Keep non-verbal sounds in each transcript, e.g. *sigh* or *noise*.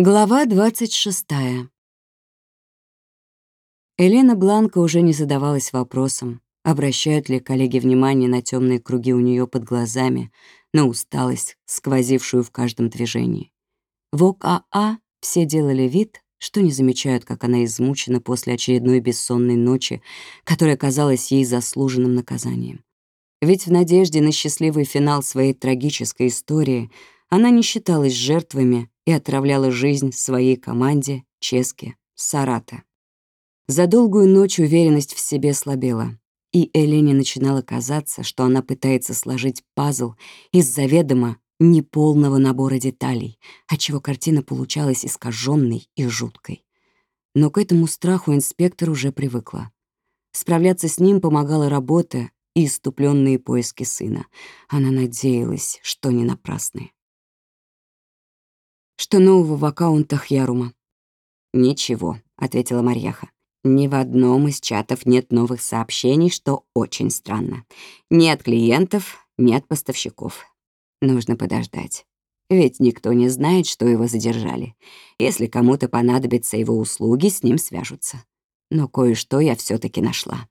Глава 26. Елена Бланка уже не задавалась вопросом, обращают ли коллеги внимание на темные круги у нее под глазами, на усталость, сквозившую в каждом движении. В ОКАА все делали вид, что не замечают, как она измучена после очередной бессонной ночи, которая казалась ей заслуженным наказанием. Ведь в надежде на счастливый финал своей трагической истории она не считалась жертвами и отравляла жизнь своей команде Ческе Сарата. За долгую ночь уверенность в себе слабела, и Элене начинало казаться, что она пытается сложить пазл из заведомо неполного набора деталей, отчего картина получалась искаженной и жуткой. Но к этому страху инспектор уже привыкла. Справляться с ним помогала работа и иступленные поиски сына. Она надеялась, что не напрасные. Что нового в аккаунтах Ярума? «Ничего», — ответила Марьяха. «Ни в одном из чатов нет новых сообщений, что очень странно. Ни от клиентов, ни от поставщиков. Нужно подождать. Ведь никто не знает, что его задержали. Если кому-то понадобятся его услуги, с ним свяжутся. Но кое-что я все таки нашла».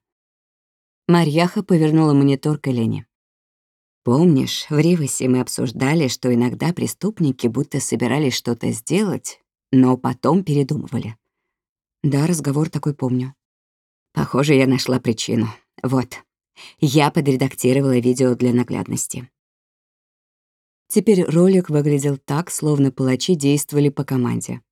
Марьяха повернула монитор к Элене. Помнишь, в Ривасе мы обсуждали, что иногда преступники будто собирались что-то сделать, но потом передумывали. Да, разговор такой помню. Похоже, я нашла причину. Вот. Я подредактировала видео для наглядности. Теперь ролик выглядел так, словно палачи действовали по команде.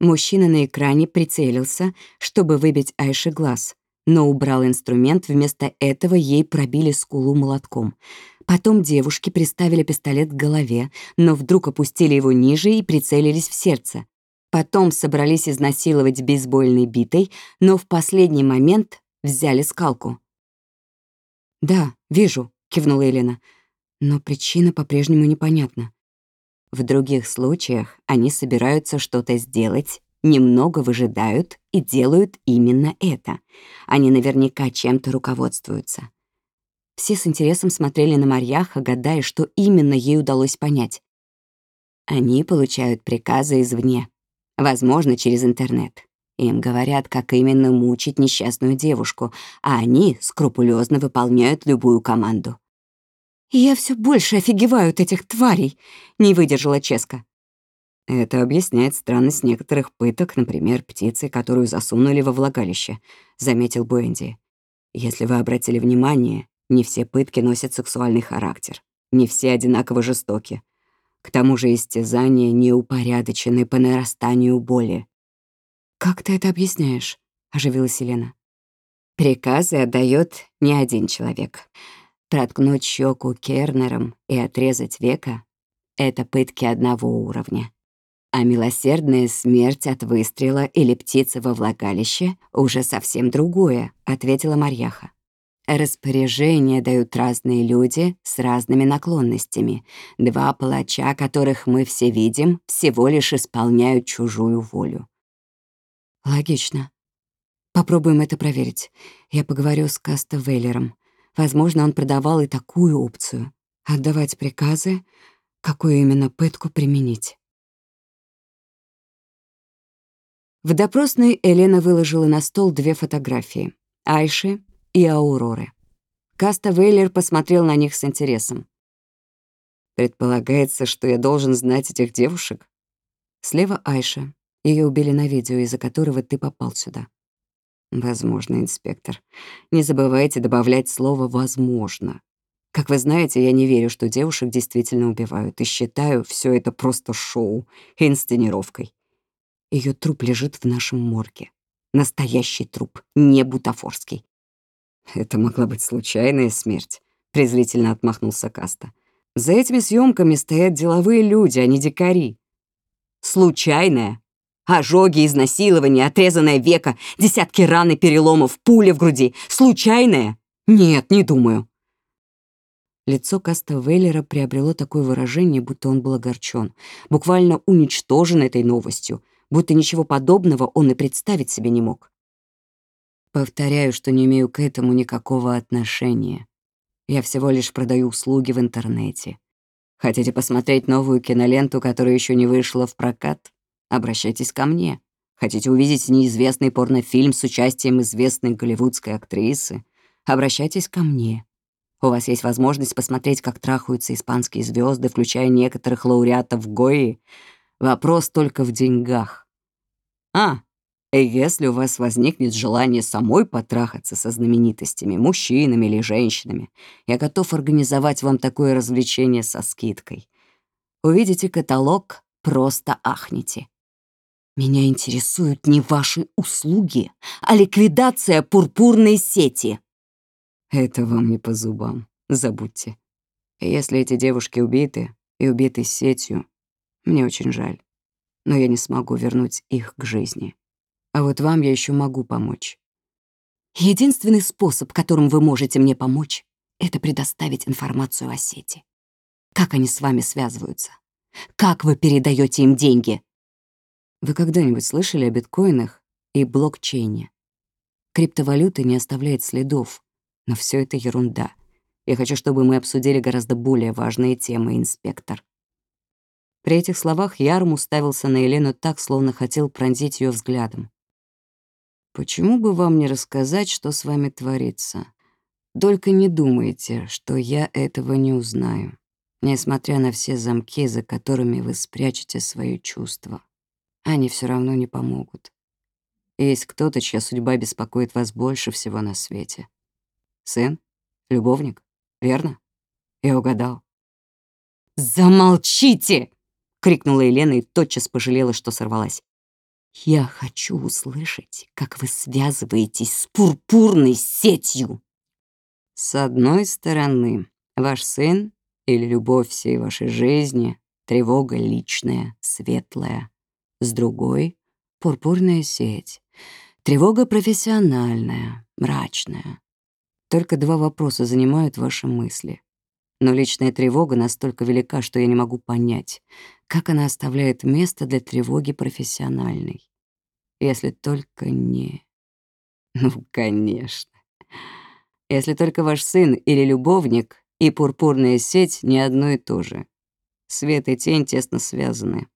Мужчина на экране прицелился, чтобы выбить Айше глаз, но убрал инструмент, вместо этого ей пробили скулу молотком — Потом девушки приставили пистолет к голове, но вдруг опустили его ниже и прицелились в сердце. Потом собрались изнасиловать бейсбольной битой, но в последний момент взяли скалку. «Да, вижу», — кивнула Елена. «Но причина по-прежнему непонятна. В других случаях они собираются что-то сделать, немного выжидают и делают именно это. Они наверняка чем-то руководствуются. Все с интересом смотрели на Марьяха, гадая, что именно ей удалось понять. Они получают приказы извне, возможно, через интернет. Им говорят, как именно мучить несчастную девушку, а они скрупулезно выполняют любую команду. «Я все больше офигеваю от этих тварей», — не выдержала Ческа. Это объясняет странность некоторых пыток, например, птицы, которую засунули во влагалище, заметил Буэнди. Если вы обратили внимание, не все пытки носят сексуальный характер, не все одинаково жестоки. К тому же истязания не упорядочены по нарастанию боли. «Как ты это объясняешь?» — оживилась Елена. Приказы отдает не один человек. Проткнуть щеку кернером и отрезать века — это пытки одного уровня. А милосердная смерть от выстрела или птицы во влагалище — уже совсем другое, — ответила Марьяха. Распоряжения дают разные люди с разными наклонностями. Два палача, которых мы все видим, всего лишь исполняют чужую волю. Логично. Попробуем это проверить. Я поговорю с Каста Веллером. Возможно, он продавал и такую опцию. Отдавать приказы, какую именно пытку применить. В допросной Елена выложила на стол две фотографии. Айши и Ауроры. Каста Вейлер посмотрел на них с интересом. «Предполагается, что я должен знать этих девушек?» Слева Айша. Ее убили на видео, из-за которого ты попал сюда. Возможно, инспектор. Не забывайте добавлять слово «возможно». Как вы знаете, я не верю, что девушек действительно убивают, и считаю все это просто шоу, инсценировкой. Ее труп лежит в нашем морге. Настоящий труп, не бутафорский. «Это могла быть случайная смерть», — презрительно отмахнулся Каста. «За этими съемками стоят деловые люди, а не дикари». «Случайная? Ожоги, изнасилование, отрезанное веко, десятки ран и переломов, пуля в груди. Случайная? Нет, не думаю». Лицо Каста Веллера приобрело такое выражение, будто он был огорчен, буквально уничтожен этой новостью, будто ничего подобного он и представить себе не мог. Повторяю, что не имею к этому никакого отношения. Я всего лишь продаю услуги в интернете. Хотите посмотреть новую киноленту, которая еще не вышла в прокат? Обращайтесь ко мне. Хотите увидеть неизвестный порнофильм с участием известной голливудской актрисы? Обращайтесь ко мне. У вас есть возможность посмотреть, как трахаются испанские звезды, включая некоторых лауреатов Гои. Вопрос только в деньгах. А, и если у вас возникнет желание самой потрахаться со знаменитостями, мужчинами или женщинами, я готов организовать вам такое развлечение со скидкой. Увидите каталог, просто ахните. Меня интересуют не ваши услуги, а ликвидация пурпурной сети. Это вам не по зубам, забудьте. Если эти девушки убиты и убиты сетью, мне очень жаль, но я не смогу вернуть их к жизни. А вот вам я еще могу помочь. Единственный способ, которым вы можете мне помочь, это предоставить информацию о сети. Как они с вами связываются? Как вы передаете им деньги? Вы когда-нибудь слышали о биткоинах и блокчейне? Криптовалюта не оставляет следов, но все это ерунда. Я хочу, чтобы мы обсудили гораздо более важные темы, инспектор. При этих словах Ярм уставился на Елену так, словно хотел пронзить ее взглядом. Почему бы вам не рассказать, что с вами творится? Только не думайте, что я этого не узнаю, несмотря на все замки, за которыми вы спрячете свои чувства. Они все равно не помогут. Есть кто-то, чья судьба беспокоит вас больше всего на свете. Сын? Любовник? Верно? Я угадал. «Замолчите!» — крикнула Елена и тотчас пожалела, что сорвалась. Я хочу услышать, как вы связываетесь с пурпурной сетью. С одной стороны, ваш сын или любовь всей вашей жизни — тревога личная, светлая. С другой — пурпурная сеть, тревога профессиональная, мрачная. Только два вопроса занимают ваши мысли. Но личная тревога настолько велика, что я не могу понять, как она оставляет место для тревоги профессиональной. Если только не... *laughs* Ну, конечно. Если только ваш сын или любовник и пурпурная сеть не одно и то же. Свет и тень тесно связаны.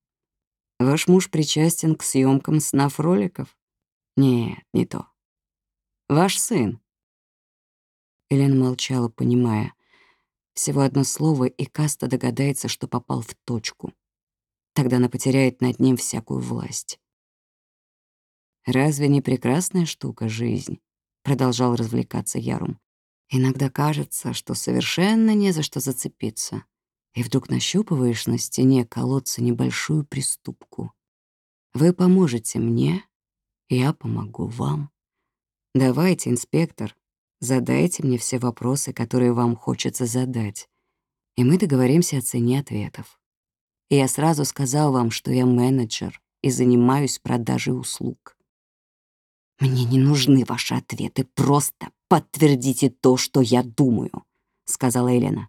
Ваш муж причастен к съемкам снав роликов? Нет, не то. Ваш сын. Елена молчала, понимая. Всего одно слово, и Каста догадается, что попал в точку. Тогда она потеряет над ним всякую власть. «Разве не прекрасная штука жизнь?» — продолжал развлекаться Ярум. «Иногда кажется, что совершенно не за что зацепиться, и вдруг нащупываешь на стене колодца небольшую приступку. Вы поможете мне, я помогу вам. Давайте, инспектор, задайте мне все вопросы, которые вам хочется задать, и мы договоримся о цене ответов. И я сразу сказал вам, что я менеджер и занимаюсь продажей услуг. Мне не нужны ваши ответы, просто подтвердите то, что я думаю, сказала Елена.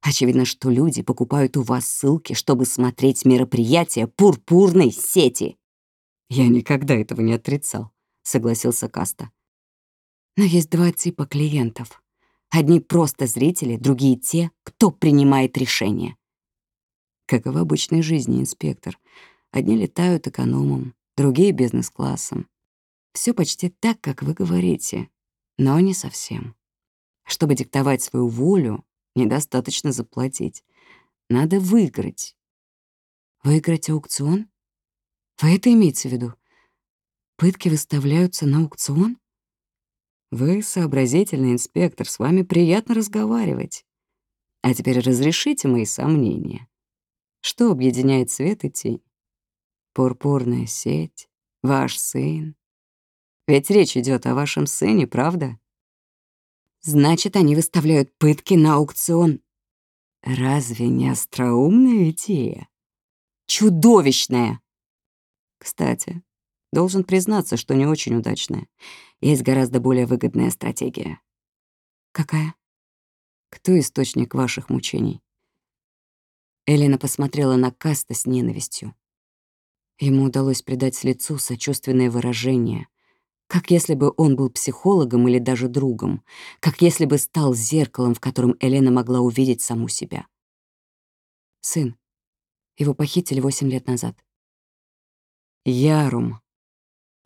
Очевидно, что люди покупают у вас ссылки, чтобы смотреть мероприятия пурпурной сети. Я никогда этого не отрицал, согласился Каста. Но есть два типа клиентов. Одни просто зрители, другие те, кто принимает решения. Как и в обычной жизни, инспектор. Одни летают экономом, другие — бизнес-классом. Все почти так, как вы говорите, но не совсем. Чтобы диктовать свою волю, недостаточно заплатить. Надо выиграть. Выиграть аукцион? Вы это имеете в виду? Пытки выставляются на аукцион? Вы сообразительный инспектор, с вами приятно разговаривать. А теперь разрешите мои сомнения. Что объединяет свет и тень? Пурпурная сеть, ваш сын. Ведь речь идет о вашем сыне, правда? Значит, они выставляют пытки на аукцион. Разве не остроумная идея? Чудовищная! Кстати, должен признаться, что не очень удачная. Есть гораздо более выгодная стратегия. Какая? Кто источник ваших мучений? Элена посмотрела на Каста с ненавистью. Ему удалось придать лицу сочувственное выражение, как если бы он был психологом или даже другом, как если бы стал зеркалом, в котором Элена могла увидеть саму себя. Сын. Его похитили восемь лет назад. Ярум.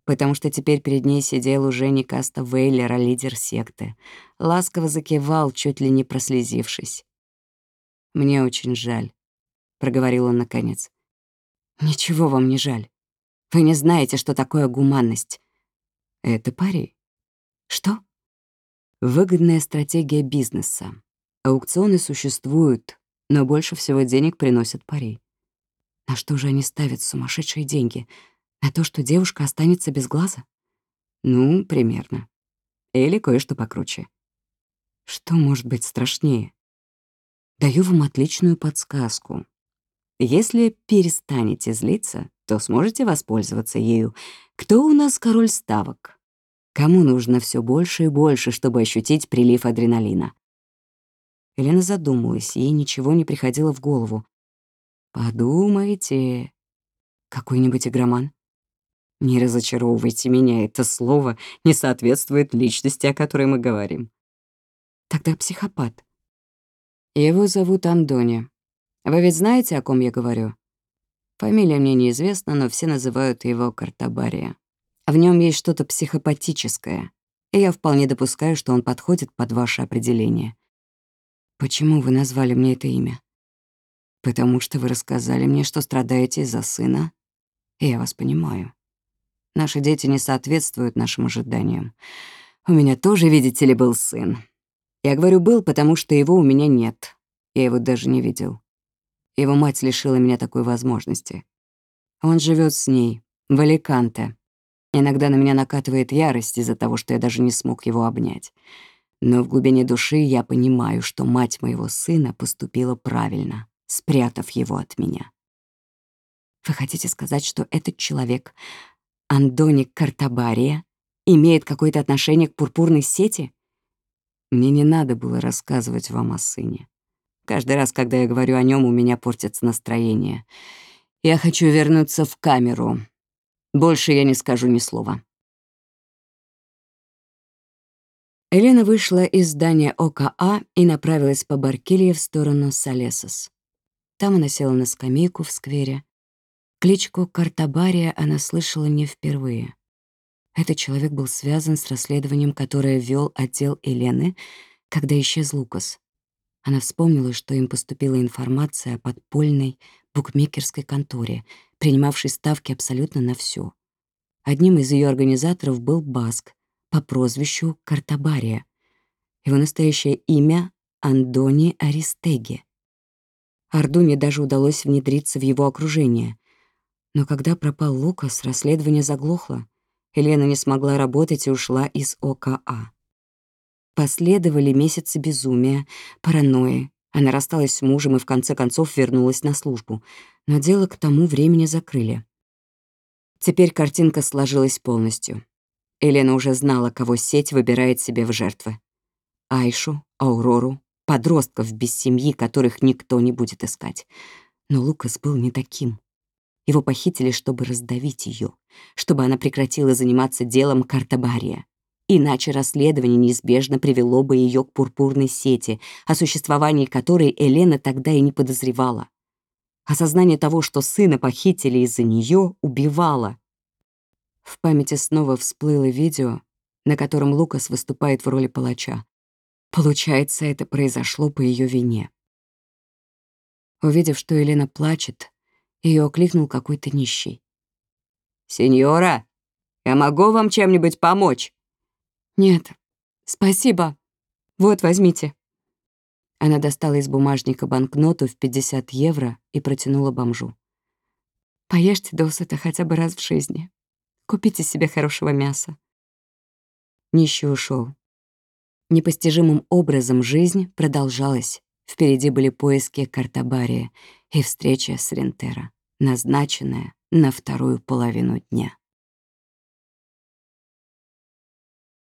Потому что теперь перед ней сидел уже не Каста Вейлер, а лидер секты. Ласково закивал, чуть ли не прослезившись. «Мне очень жаль», — проговорил он наконец. «Ничего вам не жаль. Вы не знаете, что такое гуманность. Это пари. Что? Выгодная стратегия бизнеса. Аукционы существуют, но больше всего денег приносят пари. На что же они ставят сумасшедшие деньги? На то, что девушка останется без глаза? Ну, примерно. Или кое-что покруче. Что может быть страшнее? Даю вам отличную подсказку. Если перестанете злиться, то сможете воспользоваться ею. Кто у нас король ставок? Кому нужно все больше и больше, чтобы ощутить прилив адреналина? Елена задумалась, ей ничего не приходило в голову. Подумайте. Какой-нибудь игроман? Не разочаровывайте меня, это слово не соответствует личности, о которой мы говорим. Тогда психопат. Его зовут Андони. Вы ведь знаете, о ком я говорю? Фамилия мне неизвестна, но все называют его Картабария. В нем есть что-то психопатическое, и я вполне допускаю, что он подходит под ваше определение. Почему вы назвали мне это имя? Потому что вы рассказали мне, что страдаете из-за сына, и я вас понимаю. Наши дети не соответствуют нашим ожиданиям. У меня тоже, видите ли, был сын. Я говорю «был», потому что его у меня нет. Я его даже не видел. Его мать лишила меня такой возможности. Он живет с ней, в Аликанте. Иногда на меня накатывает ярость из-за того, что я даже не смог его обнять. Но в глубине души я понимаю, что мать моего сына поступила правильно, спрятав его от меня. Вы хотите сказать, что этот человек, Андоник Картабария, имеет какое-то отношение к пурпурной сети? Мне не надо было рассказывать вам о сыне. Каждый раз, когда я говорю о нем, у меня портится настроение. Я хочу вернуться в камеру. Больше я не скажу ни слова. Елена вышла из здания ОКА и направилась по Баркилье в сторону Салесос. Там она села на скамейку в сквере. Кличку Картабария она слышала не впервые. Этот человек был связан с расследованием, которое вел отдел Елены, когда исчез Лукас. Она вспомнила, что им поступила информация о подпольной букмекерской конторе, принимавшей ставки абсолютно на все. Одним из ее организаторов был Баск по прозвищу Картабария. Его настоящее имя — Андони Аристеги. Ардуне даже удалось внедриться в его окружение. Но когда пропал Лукас, расследование заглохло. Елена не смогла работать и ушла из ОКА. Последовали месяцы безумия, паранойи. Она рассталась с мужем и в конце концов вернулась на службу. Но дело к тому времени закрыли. Теперь картинка сложилась полностью. Елена уже знала, кого сеть выбирает себе в жертвы. Айшу, Аурору, подростков без семьи, которых никто не будет искать. Но Лукас был не таким. Его похитили, чтобы раздавить ее, чтобы она прекратила заниматься делом Картабария. Иначе расследование неизбежно привело бы ее к пурпурной сети, о существовании которой Елена тогда и не подозревала. Осознание того, что сына похитили из-за нее, убивало. В памяти снова всплыло видео, на котором Лукас выступает в роли палача. Получается, это произошло по ее вине. Увидев, что Елена плачет, ее окликнул какой-то нищий. «Сеньора, я могу вам чем-нибудь помочь?» «Нет, спасибо. Вот, возьмите». Она достала из бумажника банкноту в 50 евро и протянула бомжу. «Поешьте досыта хотя бы раз в жизни. Купите себе хорошего мяса». Нищий ушел. Непостижимым образом жизнь продолжалась. Впереди были поиски Картабария и встреча с Рентера, назначенная на вторую половину дня.